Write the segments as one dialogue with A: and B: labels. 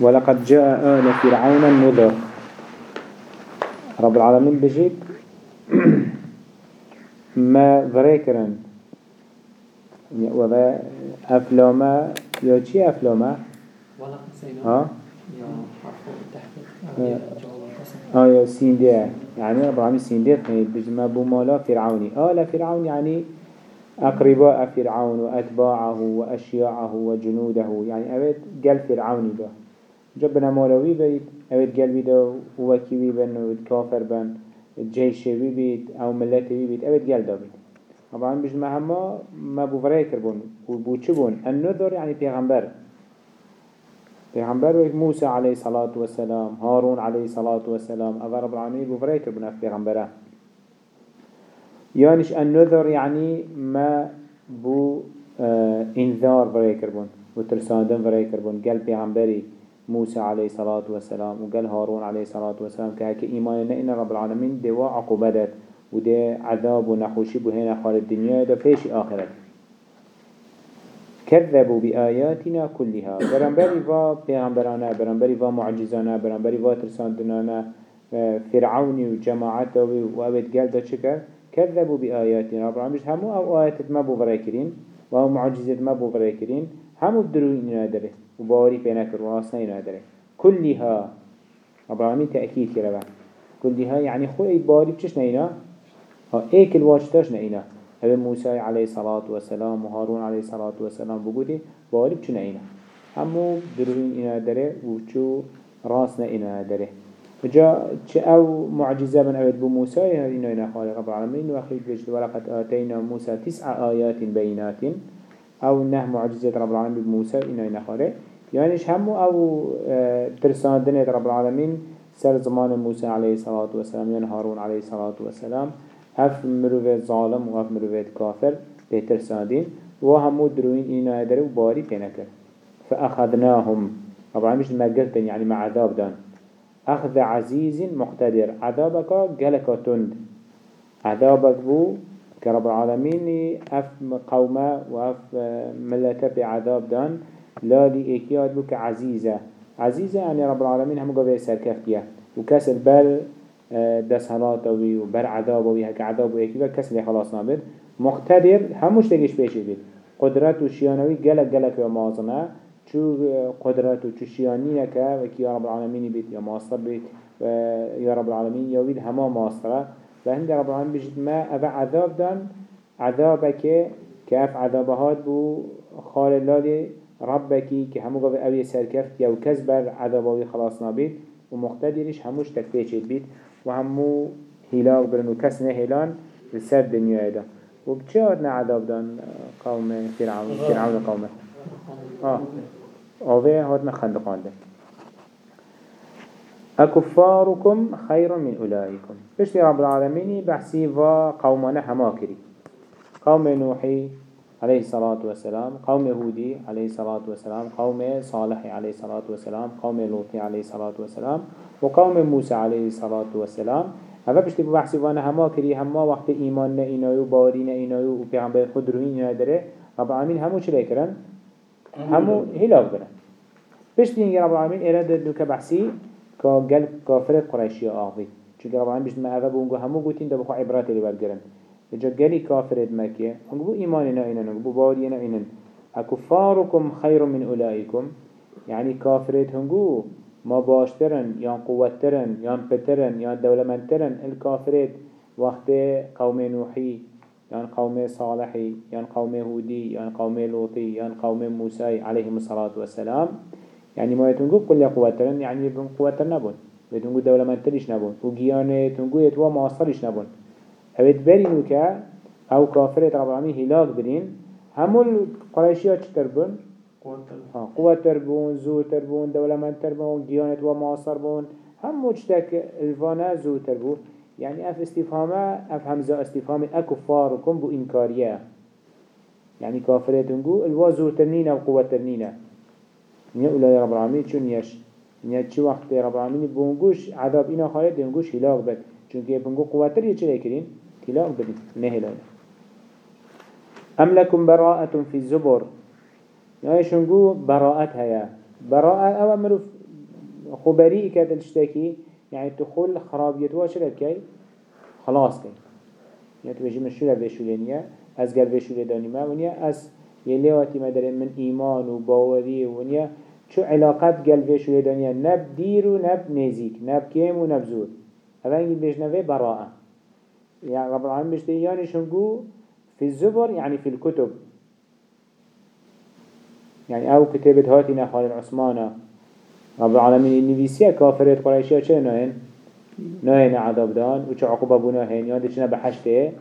A: ولقد جاء آل فرعون النذر. رب العالمين بجيت ما ذريكرن. وذا أفلاما يا چي أفلاما
B: ولقد سينا
A: ها؟ آه. آه يا سيندية. يعني رب العالمين سيندية. بجمع بمالا فرعوني. آل فرعون يعني أقرباء فرعون وأتباعه وأشياعه وجنوده. يعني أبد قل فرعوني ده. جبنا مولوي بيت أبد قلبي ده وكيوي بن وكافر بن جيشي بيت أو ملتي بيت أبد قل ده بيت طبعا بجمع هما ما بفريكر بون وبو چه بون النذر يعني پیغمبر پیغمبر ويك موسى عليه الصلاة والسلام هارون عليه الصلاة والسلام أفا رب العالمين بفريكر بون أف پیغمبره يانش النذر يعني ما بو آه انذار فريكر بون وترساندن فريكر بون قال پیغمبري موسى عليه الصلاة والسلام وقال هارون عليه الصلاة والسلام كهك إيمان إن رب العالمين دواء عقوبتت وده عذاب ونخوشي بهنا خال الدنيا ده فيش آخرت. كذبوا بآياتنا كلها. برنبري فا پیغمبرانا برنبري فا معجزانا برنبري فا ترساندنانا آه، فرعوني وجماعته وابد قال ده شكر كذبوا بآياتنا. رب العالمين همو أو آيات ما بو فريكرين وهو معجزات ما بو فريكرين همو الدروين نادره وباوري بينكر وراسنا نادره كلها رب العالمين تأكيد كربا كلها يعني خوي باري بچش نينا ها ايك الواجتاش نينا هذا موسى عليه الصلاة والسلام وهارون عليه الصلاة والسلام بقولي باري بچ نينا همو دروين إنا داره وچو راسنا إنا داره فجاء أو معجزة من أبد بموسى إنا إنا خالق رب العالمين وأخير بجد ولقد آتينا موسى تسع آيات بينات أو إنه معجزة رب العالمين بموسى إنا إنا خالق يعني همو أو آه، ترساندنة رب العالمين سر زمان موسى عليه الصلاة والسلام يعني هارون عليه الصلاة والسلام. هف مروفيت ظالم و هف مروفيت كافر بيتر سادين و همو دروين إنا يدري و باري بينكر فأخذناهم. مش ما قلتن يعني مع عذاب دان. أخذ عزيز مقتدر. عذابك قلك تند عذابك بو كرب العالمين أف قومة وأف ملته بعذاب دان. لا دي إكياد بك عزيزة عزيزة يعني رب العالمين هم قبل سركفتية وكسر بل دس هلاته وي وبر عذابه وي هك عذابه ويكي بس كسر خلاص نابد. مقتدر هموش تجيش بيشي بيت قدرت و شيانوي جلك جلك يا مازنه. شو قدرت و شو شيانينك وكي رب العالمين بيت يا ماستر بيت يا رب العالمين يا ويد هما ماستره. فهند رب العالمين بيجد ما أفا عذاب دان. عذابك كاف عذابهات بو خال الله ربك كي همو قبل أبي سركفت يا وكذبر عذابه خلاص نابيت ومقتدرش هموش تكفيش بيت وهمو هلاك برن وكسنا هلان لسر دنيا وبچه هاتنا عذاب دان قوم فرعون فرعون قومه آه. آوه هاتنا خندقان ده. أكفاركم خير من أولئكم بشتي رب العالمين بحسي و قومنا هماكري قوم نوحي عليه الصلاة والسلام قوم هودي عليه الصلاة والسلام قوم صالح عليه الصلاة والسلام قوم لوطي عليه الصلاة والسلام وقوم موسى عليه الصلاة والسلام. هذا بشتي بحثي وأنا هما كري هما وقت إيمان نئنايو بارين إينايو وبيغمبر خود روين ينادره رب العالمين همو چلي كرن همو هلاك برن بشتي إنجي رب العالمين إرادة دوك بحثي كقل كافرة قريشية آغي چونك رب العالمين بشت ما أغا بونگو همو قوتين دبخو عبرات اللي برگرن. جا قلي كافرة مكية هنگو بو إيماننا إنن هنگو بو بارينا إنن. أكفاركم خير من أولئكم. يعني كافرة هنگو ما باشترن يان قوترن يان بترن يان دولمنترن الكافرات وقت قوم نوحي يان قوم صالحي يان قوم هودي يان قوم لوطي يان قوم موسى عليهم الصلاة والسلام. يعني ما يتنقو كل قوترن يعني يبن قوتر نبون. يتنقو دولمنترش نبون. وقيانة يتنقو يتوا ماصرش نبون. هبت برينو كا أو كافرات رب العالمين هلاك برين همو القريشيات چتر ها قوة تربون زور تربون دولمان تربون ديانت ومعاصر بون. هم مجتك الفانا زور تربون يعني اف استفهامه اف همزة استفهام اكفاركم بو انكاريه يعني كافرتنجو الوا زور ترنين أو قوة ترنين نيا أولى رب العالمين چون يش نيا چه وقت رب العالمين بونگوش عذاب اینا خواهد بونگوش هلاك بد. چونك بونگو قوة تر يچه لكرين هلاك بدين نه هلاك أم لكم براءة في الزبر؟ يعني شنقو براءت هيا. براءة أو مروف خبري كده تشتكي يعني تخل خرابيت واشرب كي؟ خلاص كي. يعني تبجي من شولا بشولينيا أز قلب بشولي داني ما ونيا؟ أز يليواتي مدرين من إيمان وباوري ونيا شو علاقات قلب بشولي دانيا نب دير ونب نزيك نب كيم ونب زود هذا يجي بيجنبه براءة. يعني رب العالمين بيشتي يعني شنقو في الزبر يعني في الكتب. يعني أو كتابت هاتنا خالد عثمانه رب العالمين النبيسية كافرات قريشية چه نهين؟ نهين عذاب دان وچه عقوبة بو نهين؟ ياده چنه بحشته.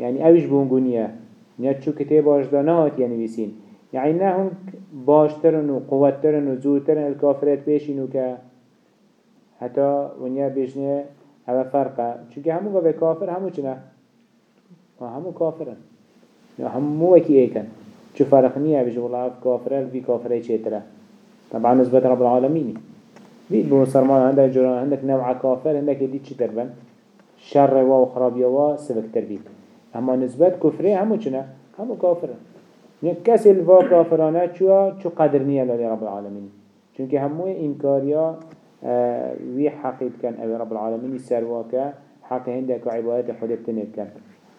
A: يعني اوش بونگونية نياد چو كتاب آجدانه هات ينبيسين يعني نهم باشترن و قوتترن و زودترن الكافرات بيشينو که. حتى ونیا بيشنه هذا فرقة. چونك همو قوة كافر همو چنه؟ همو كافرن همو وكي ايكن چو فرق نيه بيجي والله كافره في كافره چه طبعا نسبة رب العالمين بيت بو سرمان عندك جران عندك نوع كافر عندك دي چي تربن شر و خرابيا و سبك تربيت اما نسبة كفره همو چنا همو كافر يعني كسي الوا كافرانه چوا؟ چو قدر نية للي رب العالمين چونك همو انكاريا آه وي حقيد كان أو رب العالمين سرواك حق هندك وعبادات حدب تنب كان.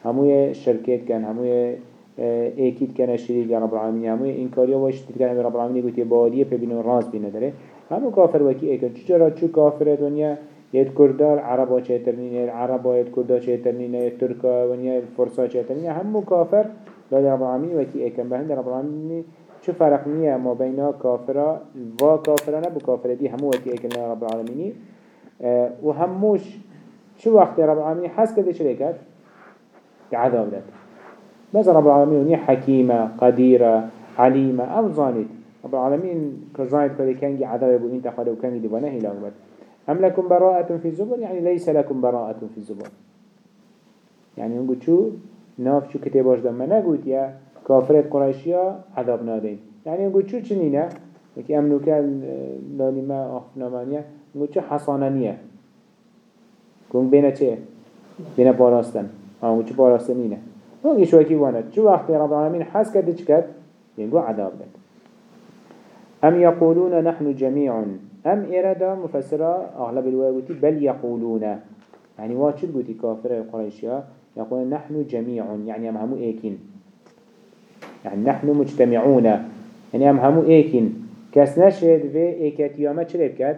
A: همو شركات كان همو ايكيد كان شريك رب العالمين. همو انكاريا واش تتكلم رب العالمين يقول يباديه ببينو راس بينا داره. همو كافر وكي ايكن چجرا چو كافر دنيا يد كردار عربا چهترنين يد عربا يد كردار چهترنين يد تركا ونيا الفرسا چهترنين همو كافر لا رب العالمين وكي ايكن بهند رب العالمين شو فرق نية ما بين كافرة و كافرة بو كافرة دي همو وكي ايكن رب العالمين آه وهموش شو وقت رب العالمين حس كده شريكات عذاب ده بس رب العالمين ونيا حكيمة قديرة عليمة أو ظانت رب العالمين كظانت كده كان عذاب أبو إنت قد وكان دبناه إلى أمت أم لكم براءة في الزبر؟ يعني ليس لكم براءة في الزبر. يعني نقول شو ناف شو كتاباش دم نقول يا كافرات قريشيا عذاب نادين يعني نقول شو چنينه لكي أمنوك لالما أخفنا مانيا نقول شو حصانانية كون بينا چه بينا باراستن. آه نقول شو باراستنينه هو شو كي وأنا شو وقت رب العالمين حس كده كد ينقو عذاب لك أم يقولون نحن جميع أم إرادة مفسرة أغلب الواقوتي بل يقولون يعني واشد قوتي كافر القريشية يقولون نحن جميع يعني أم همو إيكين يعني نحن مجتمعون. يعني أم همو إيكين كاس نشد في إيكاتيامة شريب كد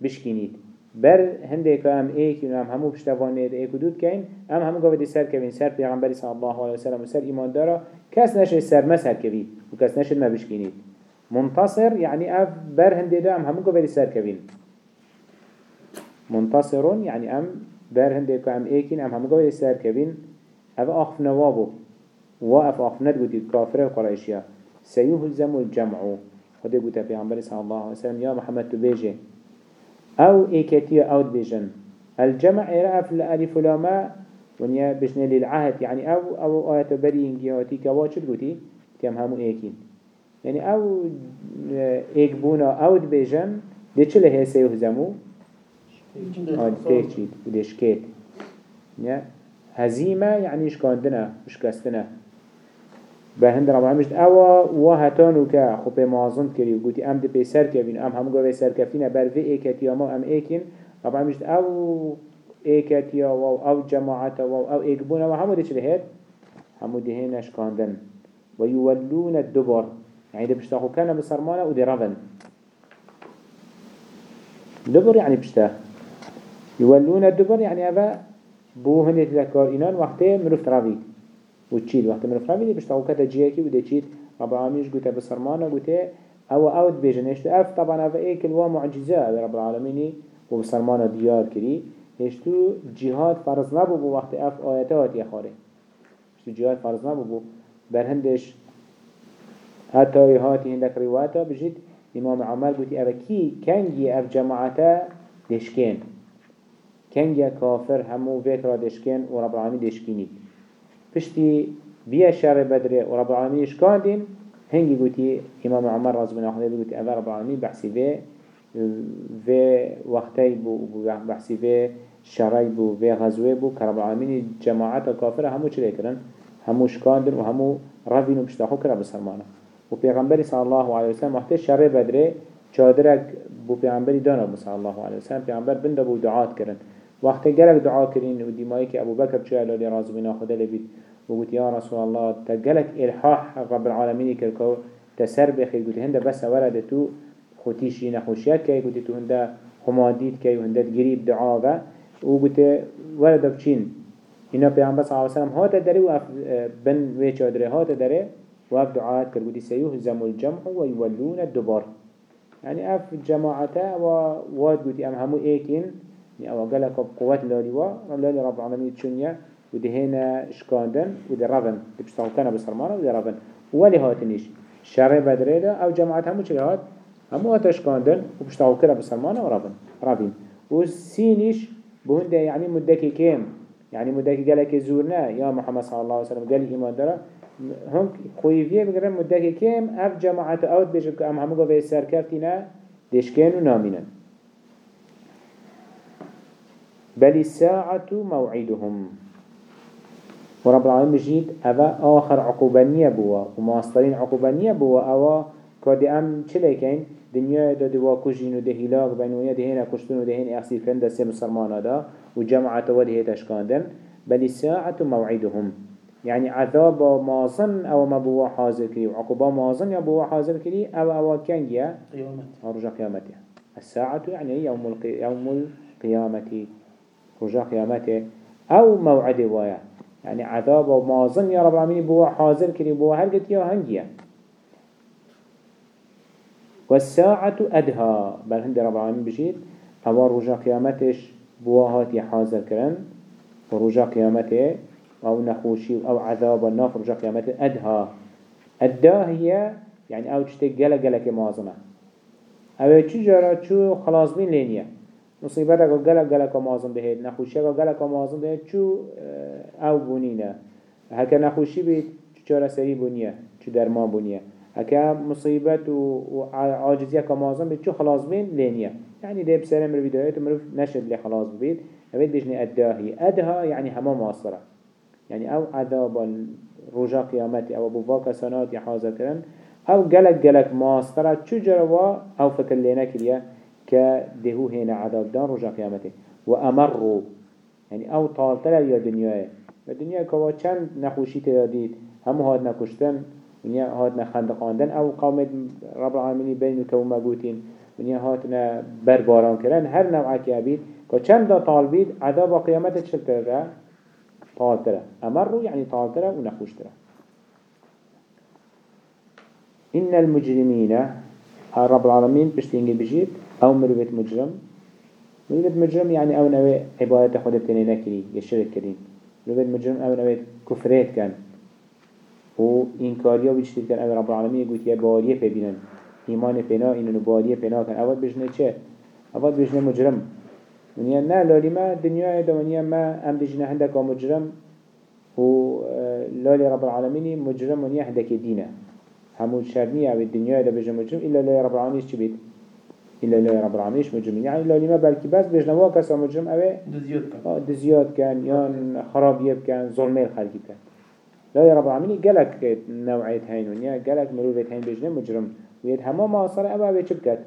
A: بشكينيد بر هندك ام ایک ام همو پشتوانه ایک دود کین ام همو گفت سر کوین. سر پیغمبری صلی الله علیه وسلم سر ایمان داره کس نشه سر مسر کوی و کس نشه ما بشکینید. منتصر يعني اف بر هنده ده ام همو گفت سر کوین. منتصرون يعني ام بر هنده که ام ایکین ام همو گفت سر کوین. اف اخف نوابو. و اف اخف ندگوتید کافر قرائشیا سيهزم الجمع. خده قلت پیغمبری صلی الله علیه وسلم یا محمد تو بیجه أو ايكتية أو بيجن الجمع إرأف الألف لما ونيا بجنة للعهد. يعني أو أو آيات بري انجياتي كواشد قوتي تيام همو إيكين. يعني أو إيك بونا أو بيجن دي چله هي سيهزمو آه تيكشيد وديش كيت هزيمة يعني إشكاندنا اشكاستنا بهند رب العالمين اوا وهتانو كا خو به معظم کری گوتی ام ده به سر کبین ام همو گوه سر کفینه بر وی ایکتیا ما ام ایکین رب العالمين أو ایکتیا و أو جماعت و أو ایکبون و همو ده چه هید همو ده نشکاندن و یولون الدبر يعني ده بشتاخو كان بسرمانه و ده رفن دبر يعني بشتا يولون الدبر يعني أبا بو هنده تذكار إنان وقته مروف ترافيد وتشيد وقت من فرامي بيش تاوكتا جيكي وده تشيد رب العالمين قوتا بسرمانه قوتا أو أو بيجن اف طبعا اف ايك الوا معجزة رب العالمين وبسرمانه ديار كري هشتو جهاد فرض نبو بو وقت اف آياتات يخاري هشتو جهاد فرض نبو بو برهندش حتى هاتي هندك رواتا بجد امام عمر قوتي اف كي كنجي اف جماعتا دشكين كنجي كافر همو فكرة دشكين ورب العالمين دشكيني پشتی بیا شر بدره و رب العالمین اشکاندین هنگی گوتی امام عمر راز بن اخوه بگوتی اوه رب العالمین بحثی و و وقتی بو بحثی و شرعی بو و غزوه بو که رب العالمین جماعت کافر همو چلی کرن همو اشکاندن و همو روین و پشتاخو کرا بسرمانه و پیغمبری صلی الله علیه وسلم وقتی شر بدره چادرك بو پیغمبری دانا بو صلی الله علیه وسلم پیغمبر بنده بو دعات کرن. وقت گلک دعا کرین و دیمایی که ابو بکر چه علالی رازو بنا خدا لبید و قلت يا رسول الله تقلك إلحاح رب العالمين كركو تسر بخير قلت هنده بس ورد تو خوتيشي نخوشيات كي قلت تو هنده خماديد كي وهنده قريب دعاء و قلت ورد بچين هنا صلى الله عليه وسلم هات داره و بن وی چادره هات داره و اف دعاءات كر قلت سيهزم الجمع ويولون الدبار. يعني اف جماعته و قلت ام همو ايكين يعني أو قلق بقوات لالي و رب العالمين تشنيا ودهنا اشكاندن وده رفن بيشتغلتنا بسرمانه وده رفن ولي هاتنيش شر بدره ده أو جماعت همو چه هات همو هات اشكاندن وبيشتغلتنا بسرمانه ورفن رفن وسينيش بهنده يعني مدكي كيم؟ يعني مدكي قالك زورنا يا محمد صلى الله عليه وسلم قال إيمان داره هم خويفيه بقرن مدكي كيم أف جماعت أوت بيجب أم همو قوة سركفتنا دشكين ونامنا بل الساعة موعدهم. ورب العالمين بجيد أبا آخر عقوبانية بوا وماسترين عقوبانية بوا أوا كادي أم چلكين دنيا دا دوا كجين و بين ويا دهين كشتون و دهين أخسير كن دسي مسلمان دا وجمعة وده تشكاندن بل الساعة موعدهم. يعني عذاب مازن أو ما بوا حاضر كري وعقوبة مازن يا بوا حاضر كري أو أو كان جيا
B: قيامت
A: رجع قيامته الساعة يعني يوم القي... يوم القيامة. رجع قيامته أو موعد وايا يعني عذاب ومازن يا رب العالمين بوا حاضر كري بوا هرقت يا هنجيا والساعة أدها بل هند رب العالمين بجيت أو رجع قيامتش بوا هاتي حاضر كرن ورجع قيامته أو نخوشي أو عذاب الناف رجع قيامته أدها أدها هي يعني أو تشتك جلا جلا كمازنة أو تجارة شو خلاص بين لينيا مصيبتك جلا جلا كمازن بهيد نخوشيك جلا كمازن بهيد شو أو بونينا هكا نخوشي بيت چارة سري بونيا چو درمان بونيا هكا مصيبت وعاجزية كمازن بيت شو خلاص بين لينيا يعني ده بسرع من الفيديوهات ومروف نشد لي خلاص بيت هبيت بيجني أداهي أدها يعني هما ماصرة يعني أو عذاب رجا قيامتي أو ابو فاكا سنات يحاضر كرن أو جلك جلك ماصرة چو جروا أو فكر لنا كريا كدهو هنا عذاب دان رجا قيامتي وأمروا يعني أو طالتلا يا دنياه و دنیا کوا چند نخوشی تیادید همو هاد نکشتن ونیا هاد نخندقاندن أو قوم رب العالمین بین تو مگوتین. ونیا هات نه برباران کرن هر نوع که ابید که چند دا طال بید عذاب قیامت چل تره. طال تره أمر رو یعنی طال تره و نخوش تره المجرمين رب العالمين بشتينجي بجيت أو مروبة مجرم. مروبة مجرم يعني أو نوع عبادة خود بتنين نكري يشرك كريم لبد مجرم أو نوید كفرات كان و إنكاريا بيشتير كان أو رب العالمين يقول يا باريه ببينن إيمان بنا إنه باريه بنا كان اول بجنه چه؟ اول بجنه مجرم. ونيا نا لالي ما دنيا دا ونيا ما ام بجنه هندك مجرم. و لالي رب العالمين مجرم. ونيا هندك دينه همو شرنية أو الدنيا دا بجنه مجرم. إلا لالي رب العالمين چه بيت إلا لا رب العالمين مجرمين يعني لو لما بلكي بس بجنوا كسا مجرم أوي
B: دزيوت كان
A: آه دزيات كان يان خرابية كان ظلمي الخلق كان لا يا رب العالمين قالك نوعية هين ونيا قالك مروفة هين بجنة مجرم. ويد هما معاصر أبا أبي شبكت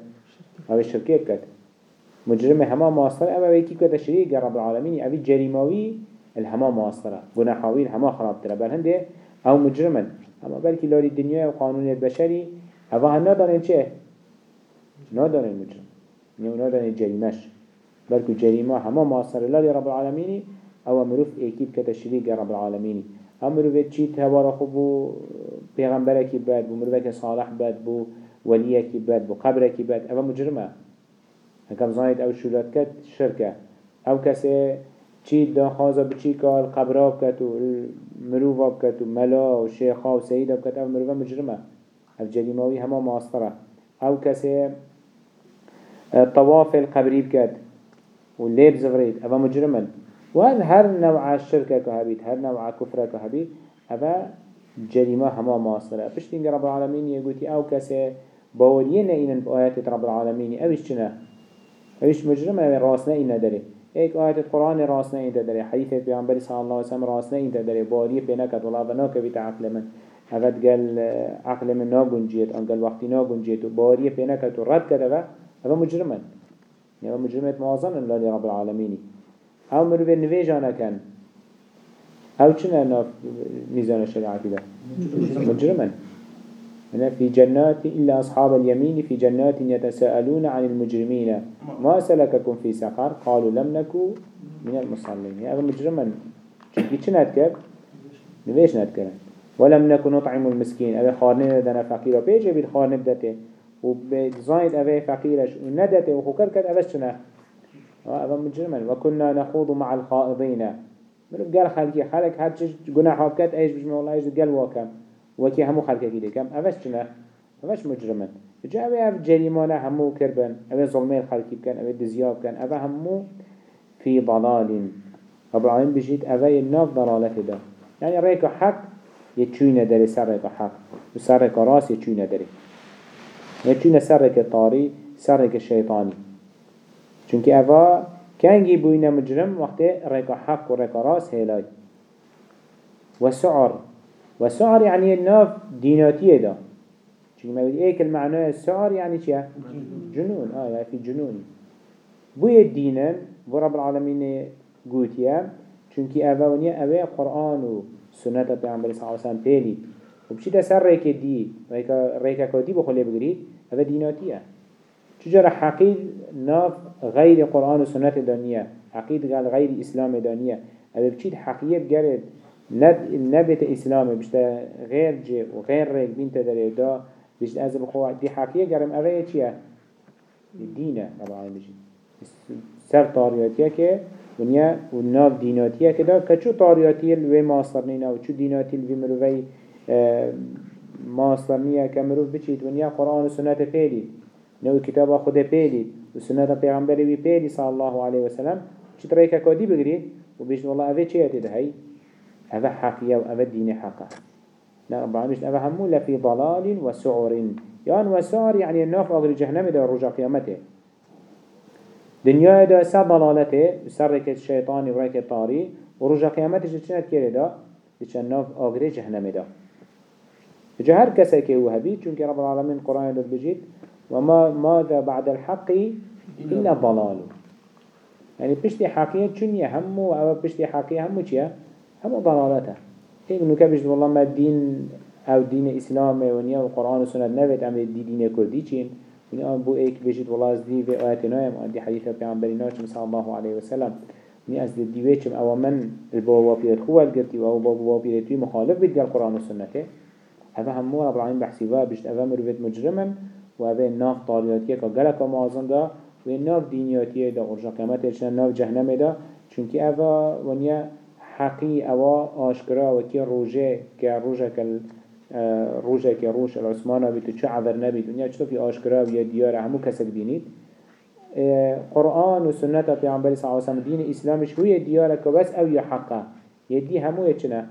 A: أبي بكت مجرم هما معاصر أبا أبي كي كت شريك يا رب العالمين أبي جريموي الهما معاصرة. جناحوي الهما خراب ترى بل هندي أو مجرما أما بلكي لوري الدنيا وقانون البشري هذا هنا دارين شيء نادان المجرم نيو نادان الجريمش بلكو جريمة هما ماصر الله رب العالمين أو مروف ايكيد كتشريك رب العالمين امروف تشيت هوا خبو پیغمبرك باد بو مروفك صالح باد بو وليك باد بو قبرك باد أو مجرمه. هكذا زايد أو شولات كت شركة أو كسي چی دا خوازا بچی کال قبرا بکت و مروفا بکت و ملا و شیخا و سیدا بکت أو مروفا مجرمه. أو جریماوی همه ماستره أو کسی طواف القبري بكت والليب زغريت أبا مجرما وهل هر نوع الشركة كهبيت هر نوع كفرة كهبيت أبا جريمة هما ماصرة بشتين رب العالمين يقولي أو كسي باولينا إن بآيات رب العالمين أوش چنا أوش مجرما راسنا إنا داري ایک آیت قرآن راسنا اینتا داره حدیث پیامبری صلی الله علیه و سلم راسنا اینتا داره باری پینا کد ولا بنا که بیت عقل من. هفت قال عقل من ناقن جيت أن قال وقتي ناقن جيت وباريه بينك ورد كده هذا مجرما يعني مجرمات معظم الله لرب العالمين أو مروي نفيجانا كان أو چنا ناف ميزان الشريعة كده مجرما هنا في جنات إلا أصحاب اليمين في جنات يتساءلون عن المجرمين ما سلككم في سقر قالوا لم نكو من المصلين هذا مجرما چنا تكر نفيش نتكر ولم نكو نطعم المسكين أبي خارنين دنا فقير وبيجي بيد خارن بدته؟ وبزايد أبي فقيرش وندته وخكر كد أبس چنا هذا مجرما وكنا نخوض مع الخائضين منو قال خلقي خلق هر چش گناه بكت إيش بجمع الله إيش قال واكم وكي همو خلقه كده كم اوش چنه؟ اوش مجرمن. جا اوه اف جريمانه همو كربن اوه ظلمه خلقي بكن اوه دزياب بكن اوه همو في ضلال رب العالمين بجيت اوه الناف ضلالته ده. يعني ريك حق يتشوينه داري سر ريك حق. وسر ريك راس يتشوينه داري يتشوينه سر ريك طاري سر الشيطاني چونك اوه كانجي بوينة مجرم وقت ريكا حق وريكا راس هلاي وسعر وسعر يعني الناف ديناتية دا. چونك ما يقول ايك المعنى السعر يعني چيا جنون. آه يعني في جنون بوية دينا بو رب العالمين قوتيا چونك اولونيا اوه قرآن و سنت پیامبر صلی الله علیه و پیلی. خب و بچی دست ریک دی؟ ریک ریک کدی بخوی بگری، اوه دیناتیه چجور حقیق ناف غیر قرآن و سنت دنیا، حقیق قال غیر اسلام دنیا. هوا بچید حقیق بگرد نب نبت اسلام بشتا غیر جه و غیر غير بین تدری دا. بشت از بخوا دی حقيقة گرم اوه چيه دينه رب العالمين سر طارياتيه که ونیا و ناف دیناتیه که دا که چو طاریاتی الوی ماستر نینا و چو دیناتی الوی مروی آه، ماستر نیا که مروف بچید. ونیا قرآن و سنت پیلید نو كتاب خود بيلي وسنة پیغمبر بي بيلي صلى الله عليه وسلم. چه تريكا كودي بگري وبيشن والله اوه چه يتده هاي اوه حقية و اوه حقا لا رب العالمين اوه همو لفي ضلال وسعر يعني وسعر يعني الناف اغر جهنم دا رجع قيامته دنيا دا سر ضلالته سرك الشيطان ورك الطاري ورجع قيامته چنت كيري دا؟ لچه الناف اغر جهنم دا. جهر كسا كيو هبي چونك رب العالمين قرآن دا بجيت وما ماذا بعد الحق إلا ضلال. يعني بشتي حقيقة چونية همو أو بشتي حقيقة همو چيا همو ضلالته. هيك إنه كبشت والله ما الدين أو دين إسلام ونيا والقرآن والسنة نبت أم دي دين كردي چين ونيا بو إيك بشت والله أزدي في آيات نايم دي حديثة بيعنبري ناچم صلى الله عليه وسلم. ونيا أزدي دي ويچم أو من البوا بيرت خوال قرتي وأو بوا بيرتي مخالف بدي القرآن والسنة هذا همو رب العالمين بحسيبها بشت أفا مروفت مجرما و اوه ناف طاریاتیه که گلک ما آزان دا و ناف دینیاتیه دا. ارجا جهنم دا چونکه اوه ونیا حقی اوه آشکرا و که روژه روژه که روژه که روش العثمانه بید و چه عذر نبید ونیا چطور في آشکرا و یا دیار همو کسک بینید. قرآن و سنت پیامبر صلی الله علیه و دین اسلامش هو دیاره که بس أو یا حقه. یدی همو چنه؟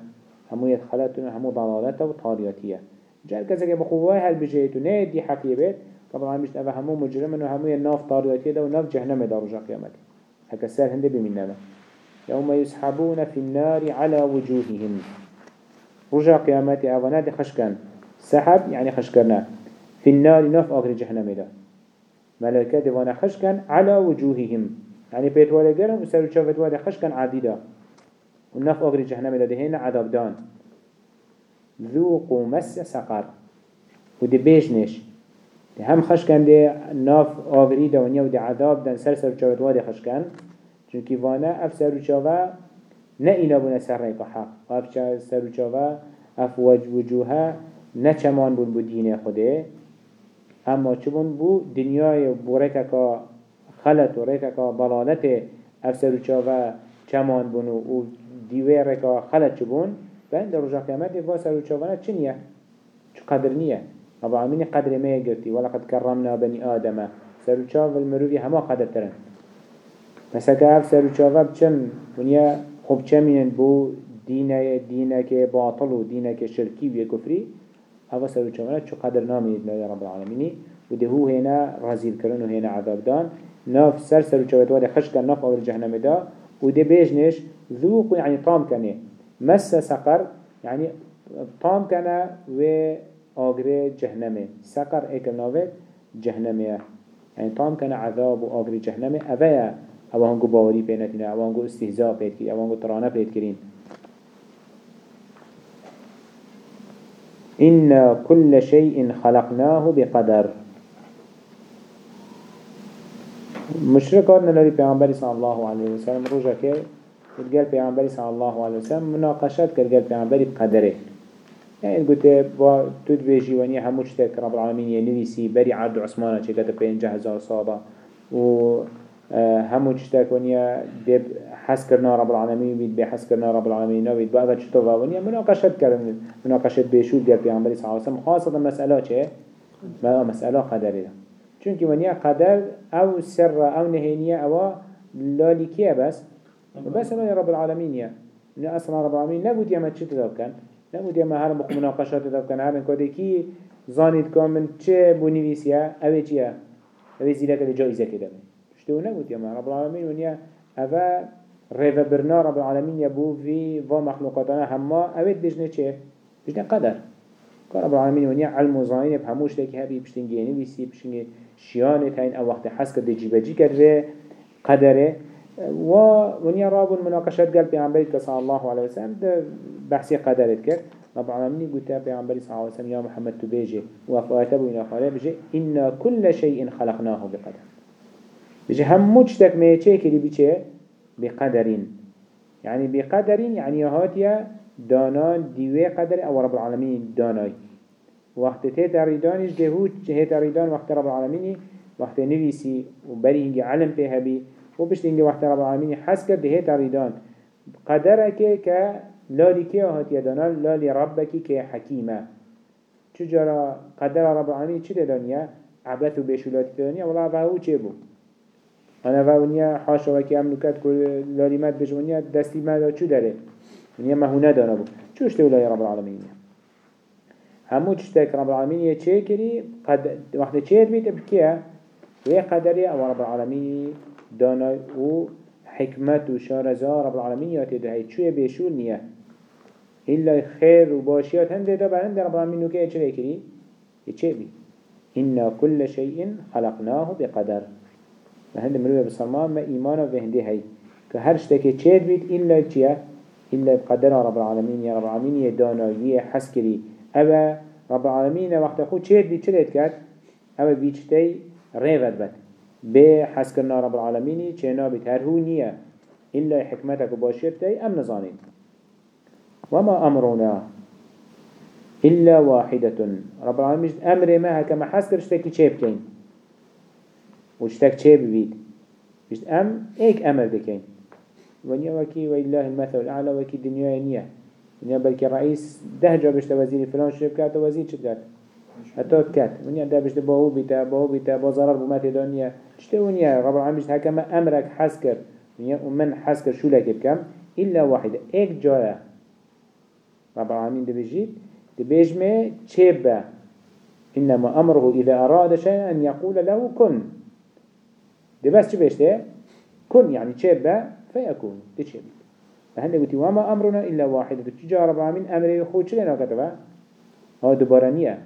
A: همو خلاتون همو ضلالت و طاریاتیه جال كذا كي بخواه هل بجيتو نه دي حقية بيت طبعا مش أبا همو مجرم إنه همو الناف طارياتي ده وناف جهنم ده قيامته هكا السال هنده بمنا يوم يسحبون في النار على وجوههم. رجع قيامته أبا نادي خشكان سحب يعني خشكنا في النار ناف آخر جهنم ده ملائكة وأنا خشكان على وجوههم. يعني بيت ولا قرن وسألوا شافت وأنا خشكان عديدة وناف آخر جهنم ده هنا عذاب دان. ذوقوا مس سقر. ودي بيجنش دي هم خشكن دي ناف آغري دا ونيا ودي عذاب دن سر سر وچاوت وادي خشكن چونكي وأنا اف سر وچاوا نئنا بنا سر ريكا حق. اف سر وچاوا اف وجوها نچمان بون بو دين خوده. اما چبون بو؟ دنیای بو ريكا کا خلط و ريكا کا ضلالت اف سر وچاوا چمان بونو و ديوه ريكا خلط چبون بند در رجع قیامت با سر و چوانه چنیه چو قدر نیه؟ رب العالمین قدر ما يقرتي ولقد كرمنا بني آدم. سر و چاو المروفي هما قدر ترن مثلا که اف سر و چاو بچن ونیا خوب چمینن بو دینه دینه که باطل و دینه که شرکی و کفری هوا سر و چاوانه چو قدر نامید لا رب العالمینی. و ده هو هنا رزيل كرن و هنا عذاب دان. ناف سر سر و چاوت واده خش کن ناف اول جهنم دا. و ده بيجنش ذوق يعني طام کنه. مس سقر يعني طام كان و آگره جهنمه سقر اكل ناوه جهنمه يعني طام كان عذاب و آگره جهنمه اوه هنگو باوری پینتینه اوه هنگو استهزاء پید کرین اوه هنگو ترانه پید کرین إن كل شيء خلقناه بقدر. مشركات نلالي پیغمبری صلى الله عليه وسلم روجا که قال پیغمبری صلى الله عليه وسلم مناقشات کرد قال پیغمبری بقدره يعني قلت با تود بيجي وني هموش تك رب العالمين ينويسي بري عرض عثمانه چه كتا بينجه هزار صابا و هموش تك وني دب حس کرنا رب العالمين بيت بحس کرنا رب العالمين نبيت بقى چطور وني مناقشت كردن مناقشت بيشود قال پیغمبری صلى الله عليه وسلم. خاصة مسألة چه؟ ما مسألة قدره ده چونك ونيا قدر أو سر أو نهينية أو لالكية بس بس لا رب العالمين يا أصلا رب العالمين نقول يا ما تشتت كان نمود يا ما هر مخ مناقشات دب كان هر كده كي زانيت كان من چه بونيفيسيا اوه چيا اوه زيلا كده جائزة كده شتو نمود يا رب العالمين ونيا اوه ريفا برنا رب العالمين يبو في و مخلوقاتنا هما اوه بجنه چه؟ بجنه قدر. رب العالمين ونيا علم وظاهين بهموش لك هبي بشتنجي نويسي بشتنجي شيانه تاين أو وقت حس كده جيبه جي كده قدره. و ونيا راب المناقشات قال بيعنبريك صلى الله عليه وسلم بحثي قدرت كر رب العالمين قلت بيعنبري صلى الله عليه وسلم يا محمد تبيجي وفاتبه إلى خاله بيجي إن كل شيء خلقناه بقدر. بيجي هم مجتك ميچه كري بيچه بقدرين. يعني بقدرين يعني هاتيا دانان ديوه قدر أو رب العالمين داناي. وقت تيت ريدانش دهوت هيت ريدان وقت رب العالمين وقت نويسي وبري هنجي علم بيها بي وبشت هنجي وقت رب العالمين حس كر دهيت ريدان قدرك ك لالي كي هات يدانا لالي ربك كي حكيمة چجارا قدر رب العالمين چه دانيا عبث و بيشولاتي دانيا والله فهو چه بو أنا فهونيا حاشا وكي هم نكات كل لالي مات بجونيا دستي مادا چو داره ونيا ما هو ندانا بو چوش تولي رب العالمين همو تشتاك رب العالمين يچه كري قد وقت چه بيت بكيه وي قدري أو رب العالمين دانا و حكمت و شارزا رب العالمين ياتي دهي چوه بيشول نيه إلا خير و باشيات هنده دا بهند رب العالمين نوكي اچه كري يچه بي إنا كل شيء خلقناه بقدر هند مروه بسلمان ما إيمانا بهنده هاي كهر شتاكي چه بيت إلا چيه إلا بقدر رب العالمين يا رب العالمين يدانا يه حسكري أبا رب العالمين وقت خود چه بيت چلت كات أبا بيچتي ريفت بات به حس کرنا رب العالمینی چه نابید هر هو نیه إلا حكمتك وباشرتي أم نظانين وما أمرنا إلا واحدة. رب العالمين أمر ما هكما حس كرشتكي چه بكين وشتك چه ببيد بيشت أم؟ إيك أمر بكين. ونيا وكي وإله المثل الأعلى وكي دنيا نية ونيا بلكي رئيس ده جا بشت وزيري فلان شركات وزير شركات حتى كات. ونيا ده بشت باهو بيتا باهو بيتا بازارر بمات دنيا شته ونيا رب العالمين هكما أمرك حسكر. ونيا ومن حسكر شو لك بكم؟ إلا واحدة. إيك جاية رب العالمين ده بيجيب ده بيجمع تشيبه إنما أمره إذا أراد شيئا أن يقول له كن. ده بس چه بيشته كن يعني تشيبه فيكون ده تشيبه فهنده قلت وما أمرنا إلا واحدة تجاه رب العالمين أمره خود شلنا كتبه ها دوبارة نية.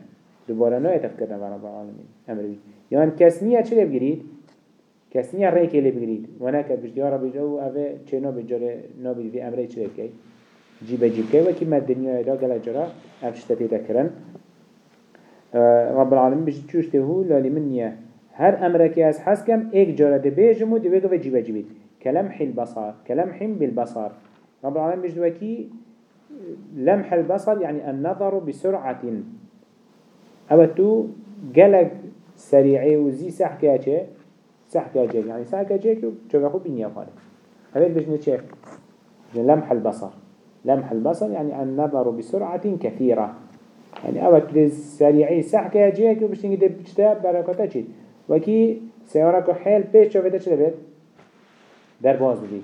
A: دوبارة نية تفكرنا رب العالمين. أمره يعني كس نية چه بگیرید کس نیا ری که بگیرید و نه که بجدی ربی جو اوه چه نو بجاره نو بگیری امره چه کی جیب جیب که و کی مد دنیا دا گل جرا افشتتی دکرن رب العالمین بجد چوش تهو لالی من نیه هر امره که از حس کم ایک جاره ده بیجمو ده بگو جیب جیبید. كلمح البصر كلمح بالبصر رب العالمين بجد وكي لمح البصر يعني النظر بسرعة أو تو سريعي وزي سحكة سحكة جيك يعني سحكة جيك وشوف خو بنيا خالد هذا بجنة شيء لمح البصر. لمح البصر يعني النظر بسرعة كثيرة يعني أول سريعي سحكة جيك وبشتنجي ده بجتا بركاته جيد وكي سيارك حيل بيش شوفته چه لبيت در باز بدید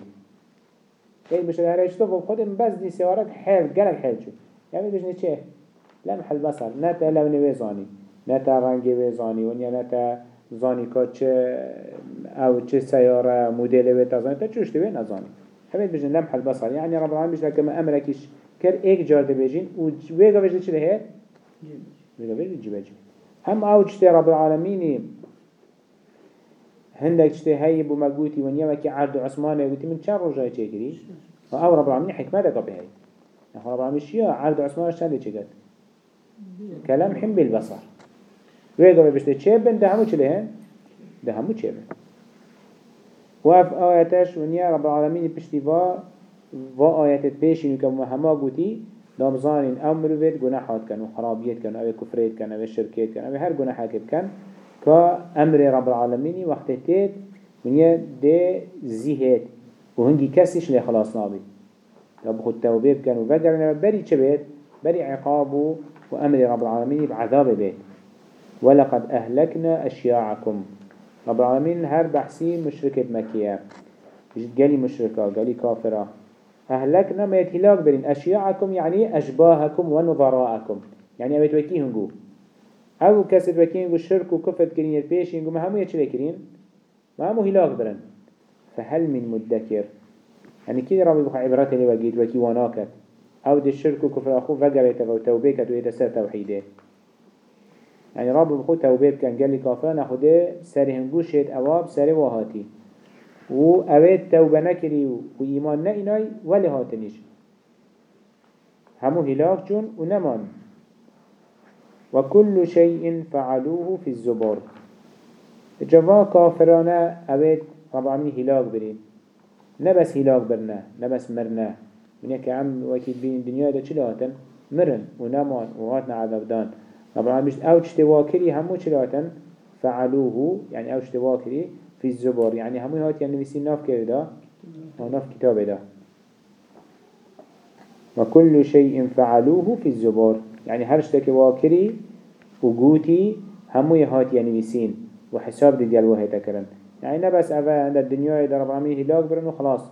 A: إيه مش هرش تو خودم بس دي سيارك حيل قلق حيل شو يعني بجنة چه لمح البصر نتا لون وزاني نتا رنگ وزاني ونیا نتا زانی که چه أو چه سیاره مدل و تزانی تا چوش دوی؟ نزانی همین بجن لمح البصر يعني رب العالمين بجن كما أمركش كر ایک جار ده بيجين و ويگا بيجده چه ويگا بيجده جيبه جيبه هم چته رب العالمين هندك چته هاي بو مقبوتي ونيا وكي عرض عثمانه قلت من چار رجاء چه كري آو رب العالمين حكمة ده قبه هاي نحو رب العالمين شيا عرض عثمانه چنده چه قد كلام حم بالبصر. ويگا بيجده چه بن؟ ده همو چه لهن ده همو چه بن. وف آياتش ونيا رب العالمين پشتیوا و آیت پیشینو که همه گوتی دامزانین أو مروفید گناحات کن و خرابیت کن أو کفریت کن أو شرکیت کن أو هر گناحات کن أمر رب العالمینی وقت تید ونیا ده زیهید. و هنگی کسیش لی خلاص نابید یا بخود توبه بکن و بگرن بری چه بید؟ بری عقاب و أمر رب العالمين بعذاب بيت ولقد أهلكنا أشياعكم رب العالمين هر بحسي مشركة مكية جد قالي مشركة قالي كافرة أهلكنا ما يتهلاك برين أشياعكم يعني أشباهكم ونظراءكم يعني أبيت وكي هنقو أو كسد وكي هنقو الشرك وكفت كرين البيش هنقو ما همو يتشلي كرين ما همو هلاك برن. فهل من مدكر يعني كده ربي بخوا عبرات اللي وقيت وكي وناكت أو دي الشرك وكفر أخوه فقريت وتوبيكت ويتسر توحيده يعني رب بخو توبيب كان قال لي كافران أخده سري هنقو شهد أواب سري وهاتي و اوید توبه نکری و ایمان نه اینای ولی همو هلاك جون و نمان. و كل شيء فعلوه في الزبور. جوا كافرانا اوید رب هلاك برين نبس هلاك برنا نبس مرنا من يك عم وكيد بين الدنيا ده چلا هاتن مرن و نمان و هاتنا عذاب دان رب العالمين أو چتواكري همو چلا هاتن فعلوه يعني أو چتواكري في الزبور. يعني همو هات يعني نفسي ناف كده أو ناف كتاب ده وكل شيء فعلوه في الزبور. يعني هرشتك واكري وقوتي همو هات يعني نفسين وحساب دي ديال وهي تكرن يعني نبس أفا عند الدنيا إذا رب العالمين هلاك برن وخلاص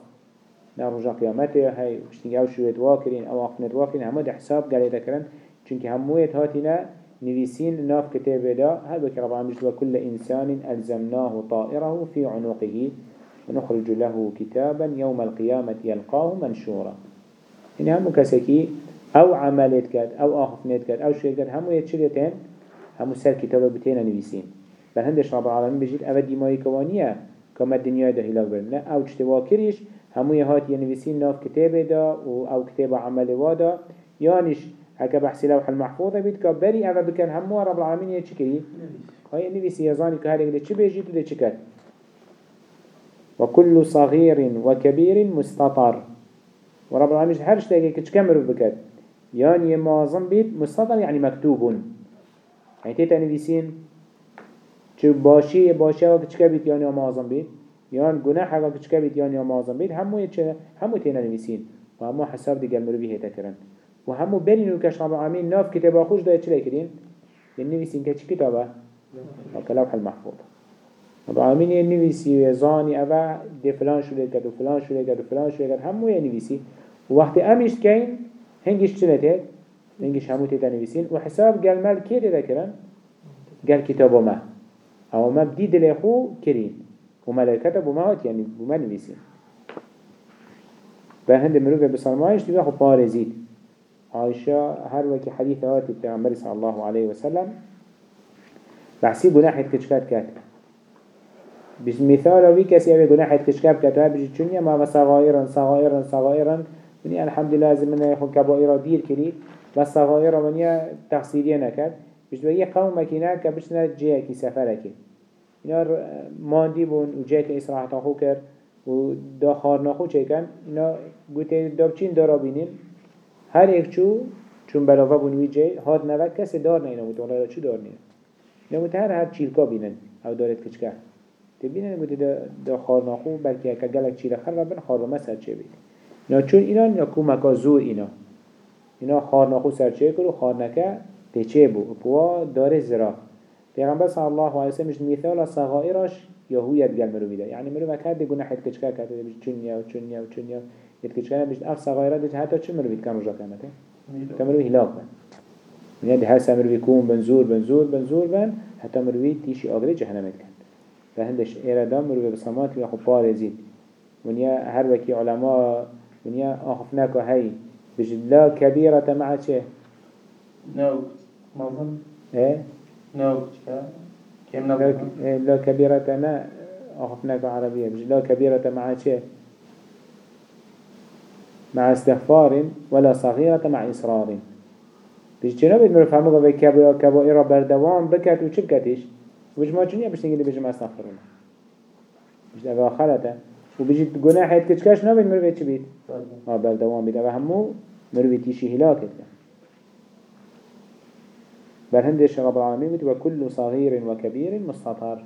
A: نرجع قيامته هاي وشتنجي أو شوية واكرين أو أخنت واكرين همو ده حساب قال يتكرن چونك همو هاتينا نويسين ناف كتاب دا هذا كرب العالمين وكل إنسان ألزمناه طائره في عنقه. ونخرج له كتابا يوم القيامة يلقاه منشورا. إن هم كسكي أو عملت كات أو آخفنت كات أو شيء كات هم يتشلتين هم سر كتابه بتين نويسين بل هندش رب العالمين بجيت أبد ديماي كوانية كما الدنيا ده هلاك برنا أو تشتواكريش هم يهات ينويسين ناف كتابه دا أو كتاب عمل وادا يانش هكا بحثي لوح المحفوظة بيت كبري أما بكن همو رب العالمين يتش كري هاي نبي سيزاني كهالك ده چه بيجيت وده چه كت وكل صغير وكبير مستطر. ورب العالمين هرش تاكي كش كمرو بكت يعني معظم بيت مستطر يعني مكتوب يعني تيتا نبيسين چه باشي باشي وكا چكا بيت يعني معظم بيت يعني گناح وكا چكا بيت يعني معظم بيت همو همو تينا نبيسين وهمو حساب دي قلمرو بيه تكرن و همو برین و کش رب العالمین ناف کتاب خوش داید چلی کرین؟ یعنی نویسین که چی کتابه؟ لوح المحفوظ رب العالمین یه نویسی و زانی اوه ده فلان شده کرد و فلان شده کرد و فلان شده کرد. همو یه نویسی. و وقتی هنگش چلی تید؟ هنگش همو تیتا نویسین. و حساب گل مال که دیده کرن؟ گل کتاب ما. اما ما بدی دل خو کرین و ملائکت بما هات یعنی بما نویسین. به هند مروف بسرمایش دیگه خب پارزید عائشة هر وكي حديث هاتي بتغمبر صلى الله عليه وسلم بحسي قناحة كشكات كات بمثال وي كسي أبي كشكات كات بجي چونيا ما صغائرا صغائرا صغائرا منی الحمدلله از من خون کبایی را دیر کنی و صغایی را منی تقصیریه نکرد. بشت یه قوم مکینه که بشتنا جه اکی سفر اکی اینا ماندی بون و جه که اصراحتا خو کر و دا خارنا خو چه کن اینا گوته دا چین دارا بینیم. هر ایک چو چون بلاوه بون وی جه هاد نوک کسی دار نینا بود اولا چو دار نینا بود هر هر چیلکا بینن او دارد کچکه. تبینن بود دا, دا خارنا خو بلکه اکا گلک چیلک خر و بن خارنا سر چه بینیم نه چون اینا یا کومکا زور اینا. اینا خارناخو سر چه کرو خارنکه تچه بو بوا داره زرا. پیغمبر صلی الله علیه وسلم مثال صغائرش یهویت گل مرو میده. یعنی مرو وکر دی گناه حد کچکه کرده چونیا و چونیا و چونیا يد كشكنا بيشت أف صغيرة ديت حتى شو مرو بيت كم رجع كمته كمرو هلاك بن من يد هسه مرو بيكون بنزور بنزور بنزور بن حتى مرو بيت تيشي أغري جهنم كان فهندش إرادة مرو بسمات ويا خبار يزيد ونيا هر وكي علماء ونيا أخفناك هاي بجد لا كبيرة مع چه؟
C: نوك مظن
A: إيه
C: نوك كم
A: إيه، لا كبيرة نا أخفناك عربية بجد لا كبيرة مع چه؟ مع استغفار ولا صغيرة مع إصرار بيش چنا بيت مرو فهمو قوي كبا كبائر بردوام بكت و چه بكتش وش ما چنيا بيش تنجي بيجم استغفرون. بيش اوه خلطه و بيجي گناح هيت كچكش نبيت مرو بيت چه بيت آه بردوام بيت اوه همو مرو بيت يشي هلاكت بل هندش رب العالمين بيت وكل صغير وكبير مستطر.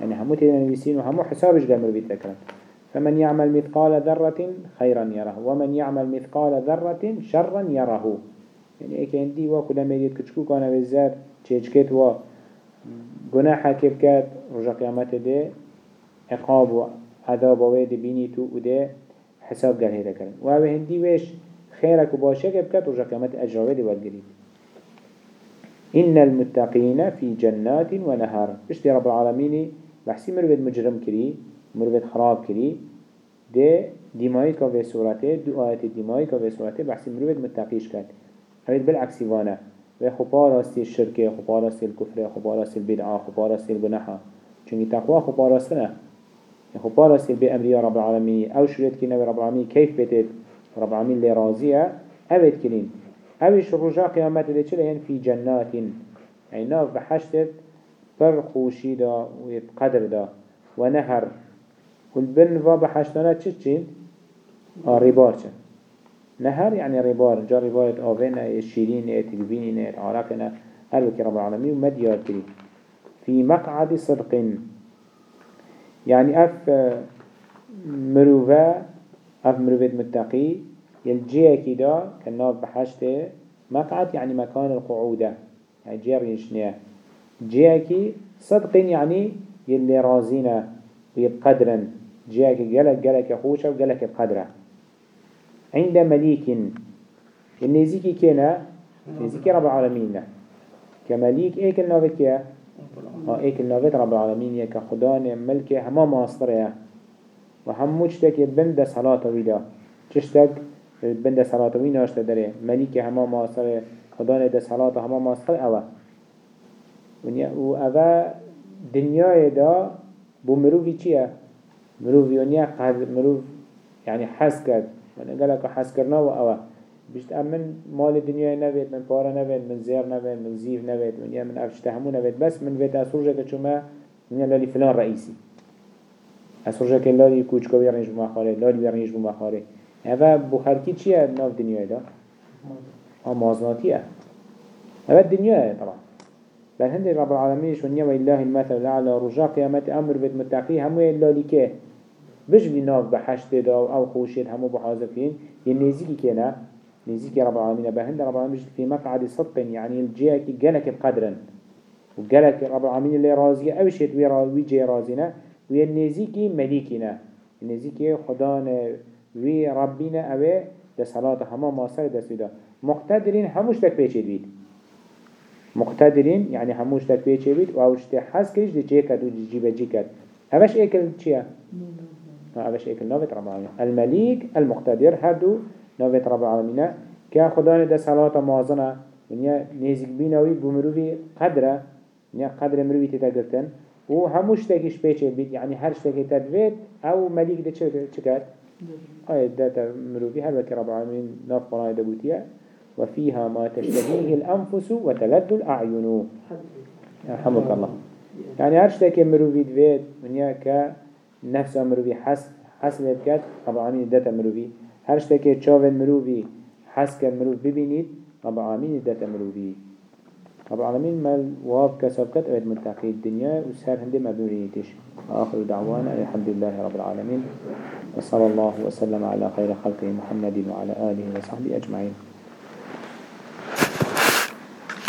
A: يعني همو تينا نبيسين و همو حسابش قال مرو بيت تكرم فمن يعمل مثقال ذرة خيرا يره ومن يعمل مثقال ذرة شرا يره يعني ايك هندي وا كل ما يديت كتشكو كان بزار تشيجكت وا. جناح كبكات رجع قيامته ده عقاب وعذاب ويد بيني تو وده حساب قال هيدا كرن. وهو هندي ويش خيرك وباشك كبكات رجع قيامته أجر ويد والقريب. إن المتقين في جنات ونهار. اشتي رب العالمين؟ بحسي مروفد مجرم كري مروفد خراب كري. ده ديماي كافي سورته دو آيات ديماي كافي سورته بحسي مروفد متقيش كات. هيد بالعكس وأنا. و خبارستی الشرك خبارستی الكفر خبارستی البدعة خبارستی الجناحة چونكي تقوى خبارستنا خبارستی بأمر رب العالمين أو شريت كنا رب العالمين كيف بتت رب العالمين اللي راضية أبد كنين أوش رجاء قيامات اللي چلين في جنات. يعني ناف بحشتت بر خوشي دا وقدر دا. ونهر والبن فا بحشتنا چچين آه ربار چن نهر يعني ربار. جا ربارة آوين الشيرين تقبين عراقنا هل رب العالمين ومديار كري في مقعد صدق يعني أف مروفا أف مروفة متقي يلجيه كده كالناف بحشته مقعد يعني مكان القعودة. يعني جير يشنيه جيكي صدق يعني يلي رازينا ويبقدرن. جيكي قلق قلق خوشة وقلق بقدره عند مليك النزيكي كنا نزيكي رب العالمين. كمليك ايك النافت كيا ايك النافت رب العالمين يا كخدان ملك هما ماصره وهم مجتك بند صلاة ويدا تشتك بند صلاة ويدا اشتا داره. هما ماصره خدان ده صلاة هما ماصره اوه. و اوه دنیای دا بو مروفی چیه؟ مروفی ونیا مروف يعني حس کرد. من قالك حس کرنا و اوه. بجد من مال دنیا نبید من پارا نبید من زیر نبید من زیف نبید من یا من افش تهمو نبید بس من وید اسروجه که چوما من لالی فلان رئیسی. اسروجه که لالی کوچکو بیرنش بمخاره لالی بیرنش بمخاره اوه بخارکی چیه؟ ناف دنیا دا؟ ها مازناتیه اوه دنیا طبعا. بل هند رب العالمين شونيا والله المثل الأعلى رجاء قيامة أمر بيت متقي همو اللالي كه بجلي ناف بحشت دا أو خوشيت همو بحاذفين ينزيكي كنا نزيكي رب العالمين. بهند رب العالمين في مقعد صدق يعني الجيه كي جلك بقدرا. وجلك رب العالمين اللي رازي أو شيء ويرا ويجي رازينا وينزيكي مليكنا نزيكي خدانا وي ربنا أوي ده صلاة هما ماسر ده سيدا مقتدرين هموش تك بيشي بيت مقتدرين يعني هموش تك بيشي بيت وهوش تحس كيش دي جيكت ودي جيبه جيكت هواش إيكل چيا؟ هواش إيكل نوبت رب العالمين. المليك المقتدر هدو نوبت رب العالمين كا خدان ده صلاة مازنة ونیا نزیک بینوی بمروی قدره. نیا قدر مروی تتگرتن و هموش تکیش پیچه بید. یعنی هر شتکی تدوید أو ملیک ده چه کرد؟ آية مروفي هل وكي رب العالمين ناف قرآن دبوتيا وفيها ما تشتهيه الأنفس وتلذ الأعين يرحمك الله يعني هرشتك مروفي دويت من يكا نفس مروفي حس حس لبكت رب العالمين مروفي هرشتك تشاوين مروفي حس كان مروف ببينيد رب العالمين داتا مروفي رب العالمين مال واب كسبكت أبد متقي الدنيا وسهر هندي مبنونيتش آخر دعوانا الحمد لله رب العالمين وصلى الله وسلم على خير خلقه محمد وعلى آله وصحبه أجمعين